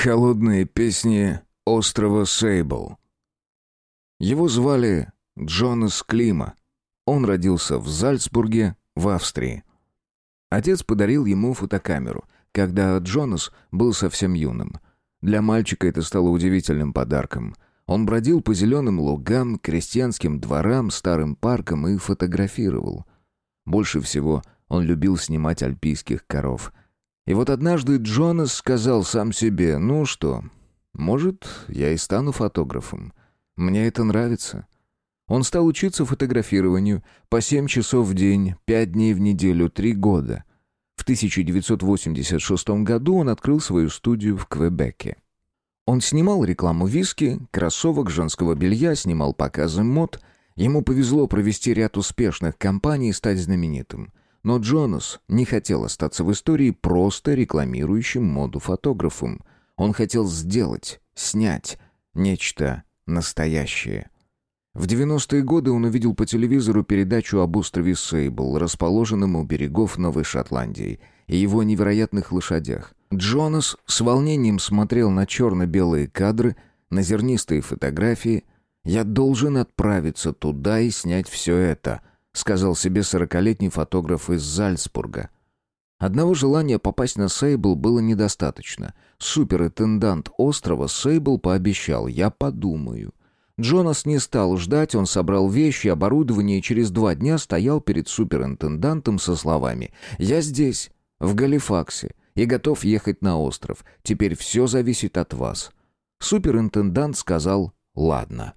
Холодные песни острова Сейбл. Его звали Джонас Клима. Он родился в Зальцбурге, в Австрии. Отец подарил ему фотокамеру, когда Джонас был совсем юным. Для мальчика это стало удивительным подарком. Он бродил по зеленым лугам, крестьянским дворам, старым паркам и фотографировал. Больше всего он любил снимать альпийских коров – и вот однажды Джонас сказал сам себе, ну что, может, я и стану фотографом. Мне это нравится. Он стал учиться фотографированию по 7 часов в день, 5 дней в неделю, 3 года. В 1986 году он открыл свою студию в Квебеке. Он снимал рекламу виски, кроссовок, женского белья, снимал показы мод. Ему повезло провести ряд успешных кампаний и стать знаменитым. Но Джонас не хотел остаться в истории просто рекламирующим моду фотографом. Он хотел сделать, снять нечто настоящее. В 90-е годы он увидел по телевизору передачу об острове Сейбл, расположенном у берегов Новой Шотландии, и его невероятных лошадях. Джонас с волнением смотрел на черно-белые кадры, на зернистые фотографии. «Я должен отправиться туда и снять все это», сказал себе сорокалетний фотограф из Зальцбурга. Одного желания попасть на Сейбл было недостаточно. Суперинтендант острова Сейбл пообещал «я подумаю». Джонас не стал ждать, он собрал вещи, оборудование и через два дня стоял перед суперинтендантом со словами «Я здесь, в Галифаксе, и готов ехать на остров. Теперь все зависит от вас». Суперинтендант сказал «Ладно».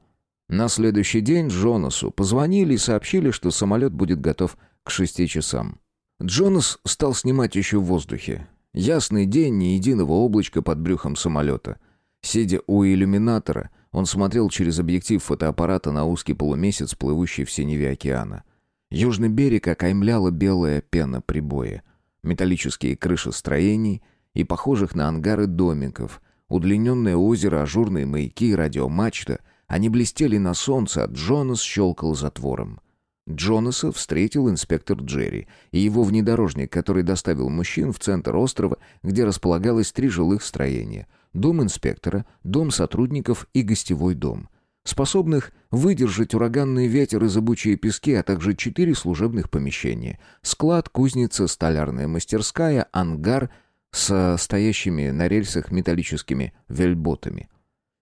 На следующий день Джонасу позвонили и сообщили, что самолет будет готов к шести часам. Джонас стал снимать еще в воздухе. Ясный день, ни единого облачка под брюхом самолета. Сидя у иллюминатора, он смотрел через объектив фотоаппарата на узкий полумесяц, плывущий в синеве океана. Южный берег окаймляла белая пена прибоя. Металлические крыши строений и похожих на ангары домиков, удлиненное озеро, ажурные маяки, радиомачта — они блестели на солнце, а Джонас щелкал затвором. Джонаса встретил инспектор Джерри и его внедорожник, который доставил мужчин в центр острова, где располагалось три жилых строения. Дом инспектора, дом сотрудников и гостевой дом. Способных выдержать ураганный ветер и зыбучие пески, а также четыре служебных помещения. Склад, кузница, столярная мастерская, ангар со стоящими на рельсах металлическими вельботами.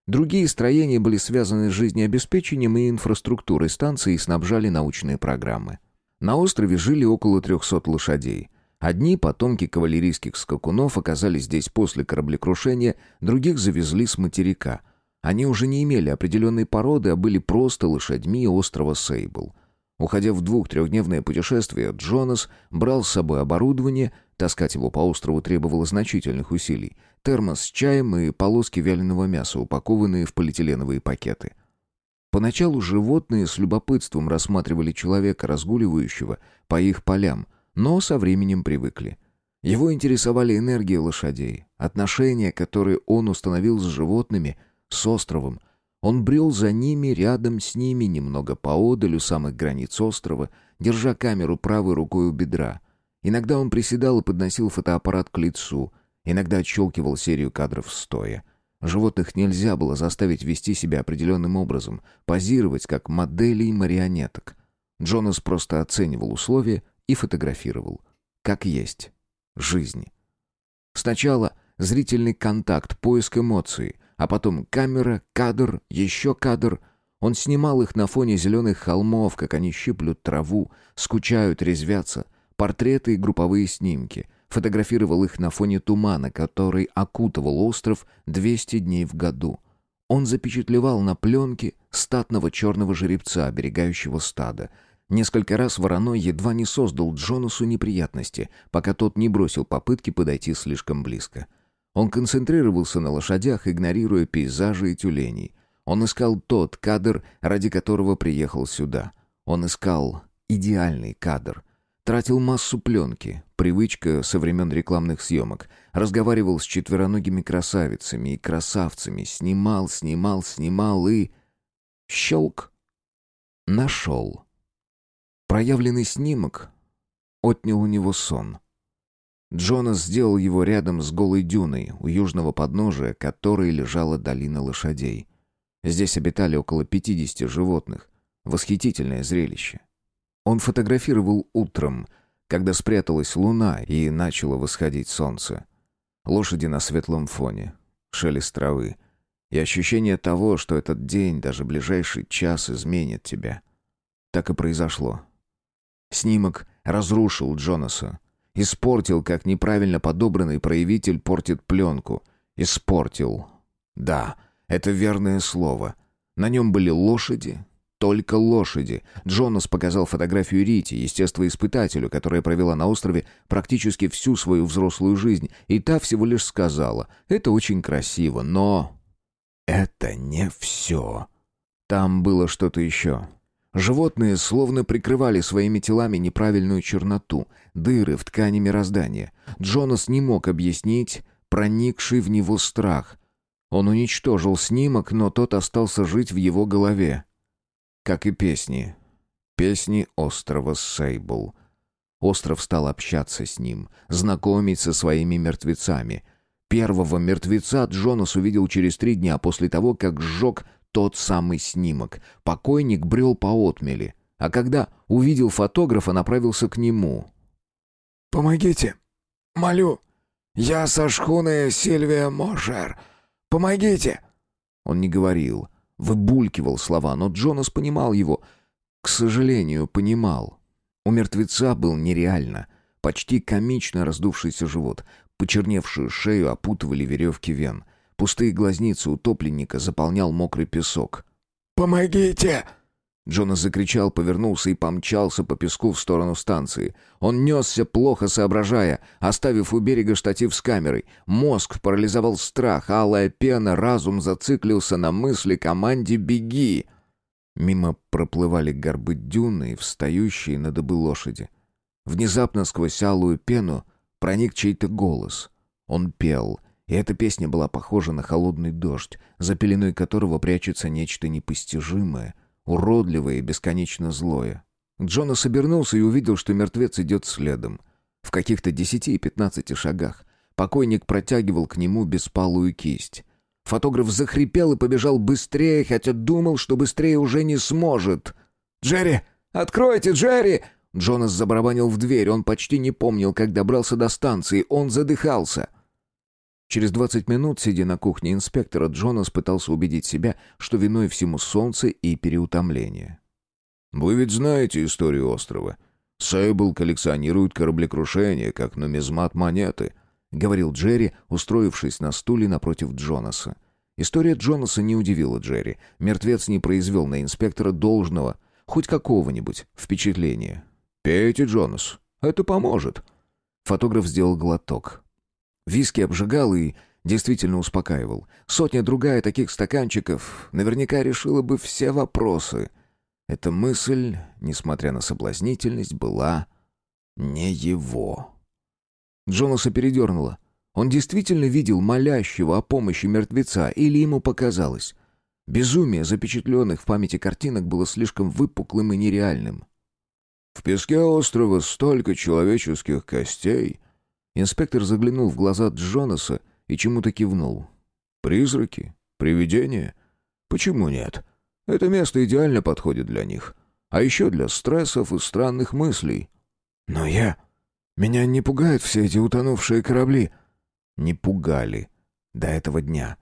Другие строения были связаны с жизнеобеспечением и инфраструктурой станции и снабжали научные программы. На острове жили около 300 лошадей. Одни потомки кавалерийских скакунов оказались здесь после кораблекрушения, других завезли с материка. Они уже не имели определенной породы, а были просто лошадьми острова Сейбл. Уходя в двух-трехдневное путешествие, Джонас брал с собой оборудование, таскать его по острову требовало значительных усилий, термос с чаем и полоски вяленого мяса, упакованные в полиэтиленовые пакеты. Поначалу животные с любопытством рассматривали человека, разгуливающего по их полям, но со временем привыкли. Его интересовали энергия лошадей, отношения, которые он установил с животными, с островом, он брел за ними, рядом с ними, немного поодаль у самых границ острова, держа камеру правой рукой у бедра. Иногда он приседал и подносил фотоаппарат к лицу, иногда отщелкивал серию кадров стоя. Животных нельзя было заставить вести себя определенным образом, позировать как модели и марионеток. Джонас просто оценивал условия и фотографировал. Как есть. Жизнь. Сначала зрительный контакт, поиск эмоций — а потом камера, кадр, еще кадр. Он снимал их на фоне зеленых холмов, как они щиплют траву, скучают, резвятся. Портреты и групповые снимки. Фотографировал их на фоне тумана, который окутывал остров 200 дней в году. Он запечатлевал на пленке статного черного жеребца, оберегающего стада. Несколько раз вороной едва не создал Джонасу неприятности, пока тот не бросил попытки подойти слишком близко. — он концентрировался на лошадях, игнорируя пейзажи и тюленей. Он искал тот кадр, ради которого приехал сюда. Он искал идеальный кадр. Тратил массу пленки, привычка со времен рекламных съемок. Разговаривал с четвероногими красавицами и красавцами. Снимал, снимал, снимал и... Щелк. Нашел. Проявленный снимок отнял у него сон. Джонас сделал его рядом с голой дюной, у южного подножия которой лежала долина лошадей. Здесь обитали около 50 животных. Восхитительное зрелище. Он фотографировал утром, когда спряталась луна и начало восходить солнце. Лошади на светлом фоне, шелест травы и ощущение того, что этот день, даже ближайший час изменит тебя. Так и произошло. Снимок разрушил Джонаса. Испортил, как неправильно подобранный проявитель портит пленку. Испортил. Да, это верное слово. На нем были лошади, только лошади. Джонас показал фотографию Рити, естествоиспытателю, которая провела на острове практически всю свою взрослую жизнь, и та всего лишь сказала «Это очень красиво, но...» «Это не все». Там было что-то еще. Животные словно прикрывали своими телами неправильную черноту, дыры в ткани мироздания. Джонас не мог объяснить проникший в него страх. Он уничтожил снимок, но тот остался жить в его голове. Как и песни. Песни острова Сейбл. Остров стал общаться с ним, знакомить со своими мертвецами. Первого мертвеца Джонас увидел через три дня после того, как сжег тот самый снимок. Покойник брел по отмели, а когда увидел фотографа, направился к нему. «Помогите! Молю! Я со шхуны Сильвия Мошер! Помогите!» Он не говорил, выбулькивал слова, но Джонас понимал его. К сожалению, понимал. У мертвеца был нереально, почти комично раздувшийся живот, почерневшую шею опутывали веревки вен — Пустые глазницы утопленника заполнял мокрый песок. «Помогите!» Джонас закричал, повернулся и помчался по песку в сторону станции. Он несся, плохо соображая, оставив у берега штатив с камерой. Мозг парализовал страх, алая пена, разум зациклился на мысли команде «Беги!». Мимо проплывали горбы дюны и встающие на добы лошади. Внезапно сквозь алую пену проник чей-то голос. Он пел — и эта песня была похожа на холодный дождь, за пеленой которого прячется нечто непостижимое, уродливое и бесконечно злое. Джонас обернулся и увидел, что мертвец идет следом. В каких-то десяти и пятнадцати шагах. Покойник протягивал к нему беспалую кисть. Фотограф захрипел и побежал быстрее, хотя думал, что быстрее уже не сможет. «Джерри! Откройте, Джерри!» Джонас забарабанил в дверь. Он почти не помнил, как добрался до станции. Он задыхался. Через 20 минут, сидя на кухне инспектора, Джонас пытался убедить себя, что виной всему солнце и переутомление. «Вы ведь знаете историю острова. Сейбл коллекционирует кораблекрушения, как нумизмат монеты», — говорил Джерри, устроившись на стуле напротив Джонаса. История Джонаса не удивила Джерри. Мертвец не произвел на инспектора должного, хоть какого-нибудь, впечатления. «Пейте, Джонас, это поможет». Фотограф сделал глоток, Виски обжигал и действительно успокаивал. Сотня-другая таких стаканчиков наверняка решила бы все вопросы. Эта мысль, несмотря на соблазнительность, была не его. Джонаса передернуло. Он действительно видел молящего о помощи мертвеца, или ему показалось? Безумие запечатленных в памяти картинок было слишком выпуклым и нереальным. «В песке острова столько человеческих костей», Инспектор заглянул в глаза Джонаса и чему-то кивнул. «Призраки? Привидения? Почему нет? Это место идеально подходит для них. А еще для стрессов и странных мыслей». «Но я... Меня не пугают все эти утонувшие корабли». «Не пугали. До этого дня».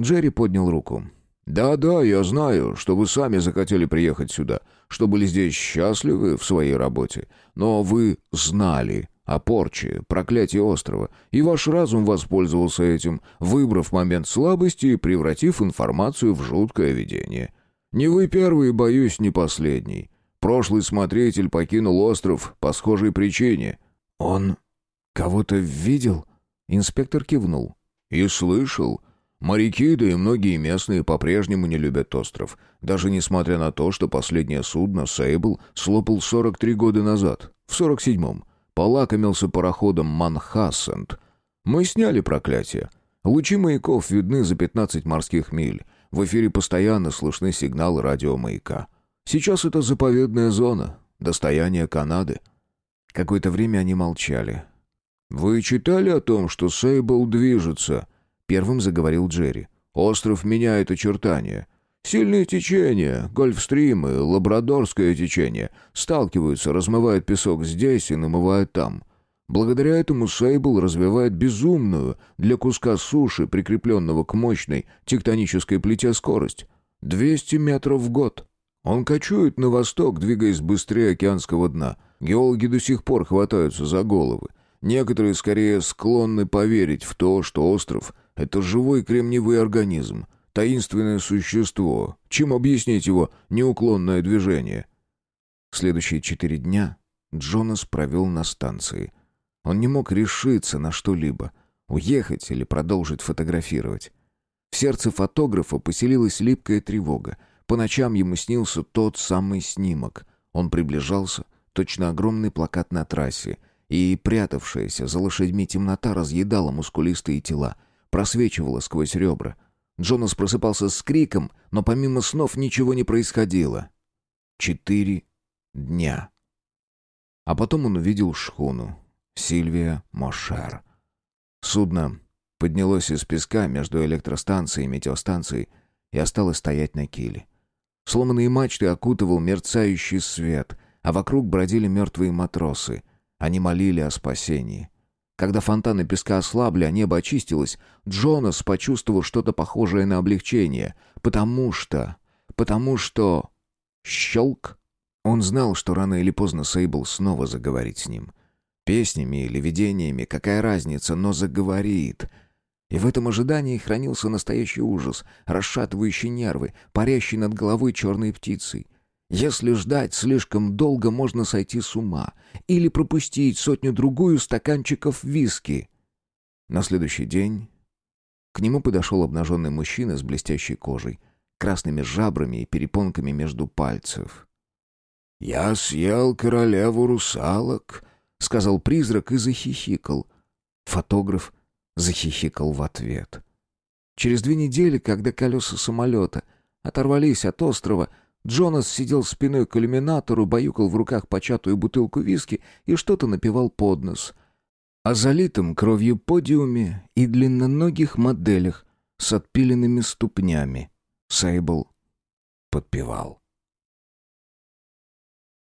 Джерри поднял руку. «Да-да, я знаю, что вы сами захотели приехать сюда, что были здесь счастливы в своей работе. Но вы знали, о порче, проклятии острова, и ваш разум воспользовался этим, выбрав момент слабости и превратив информацию в жуткое видение. Не вы первый, боюсь, не последний. Прошлый смотритель покинул остров по схожей причине. Он кого-то видел? Инспектор кивнул. И слышал. Моряки, да и многие местные по-прежнему не любят остров, даже несмотря на то, что последнее судно, Сейбл, слопал 43 года назад, в 47-м. Полакомился пароходом Манхассент. Мы сняли проклятие. Лучи маяков видны за 15 морских миль. В эфире постоянно слышны сигналы радиомаяка. Сейчас это заповедная зона, достояние Канады. Какое-то время они молчали. «Вы читали о том, что Сейбл движется?» Первым заговорил Джерри. «Остров меняет очертания. Сильные течения, гольфстримы, лабрадорское течение сталкиваются, размывают песок здесь и намывают там. Благодаря этому Сейбл развивает безумную для куска суши, прикрепленного к мощной тектонической плите, скорость. 200 метров в год. Он кочует на восток, двигаясь быстрее океанского дна. Геологи до сих пор хватаются за головы. Некоторые скорее склонны поверить в то, что остров — это живой кремниевый организм, таинственное существо, чем объяснить его неуклонное движение. Следующие четыре дня Джонас провел на станции. Он не мог решиться на что-либо — уехать или продолжить фотографировать. В сердце фотографа поселилась липкая тревога. По ночам ему снился тот самый снимок. Он приближался, точно огромный плакат на трассе — и прятавшаяся за лошадьми темнота разъедала мускулистые тела, просвечивала сквозь ребра. Джонас просыпался с криком, но помимо снов ничего не происходило. Четыре дня. А потом он увидел шхуну. Сильвия Мошер. Судно поднялось из песка между электростанцией и метеостанцией и осталось стоять на киле. Сломанные мачты окутывал мерцающий свет, а вокруг бродили мертвые матросы — они молили о спасении. Когда фонтаны песка ослабли, а небо очистилось, Джонас почувствовал что-то похожее на облегчение. Потому что... Потому что... Щелк. Он знал, что рано или поздно Сейбл снова заговорит с ним. Песнями или видениями, какая разница, но заговорит. И в этом ожидании хранился настоящий ужас, расшатывающий нервы, парящий над головой черной птицей. Если ждать слишком долго, можно сойти с ума или пропустить сотню-другую стаканчиков виски. На следующий день к нему подошел обнаженный мужчина с блестящей кожей, красными жабрами и перепонками между пальцев. «Я съел королеву русалок», — сказал призрак и захихикал. Фотограф захихикал в ответ. Через две недели, когда колеса самолета оторвались от острова, Джонас сидел спиной к иллюминатору, баюкал в руках початую бутылку виски и что-то напевал под нос. О залитом кровью подиуме и длинноногих моделях с отпиленными ступнями Сейбл подпевал.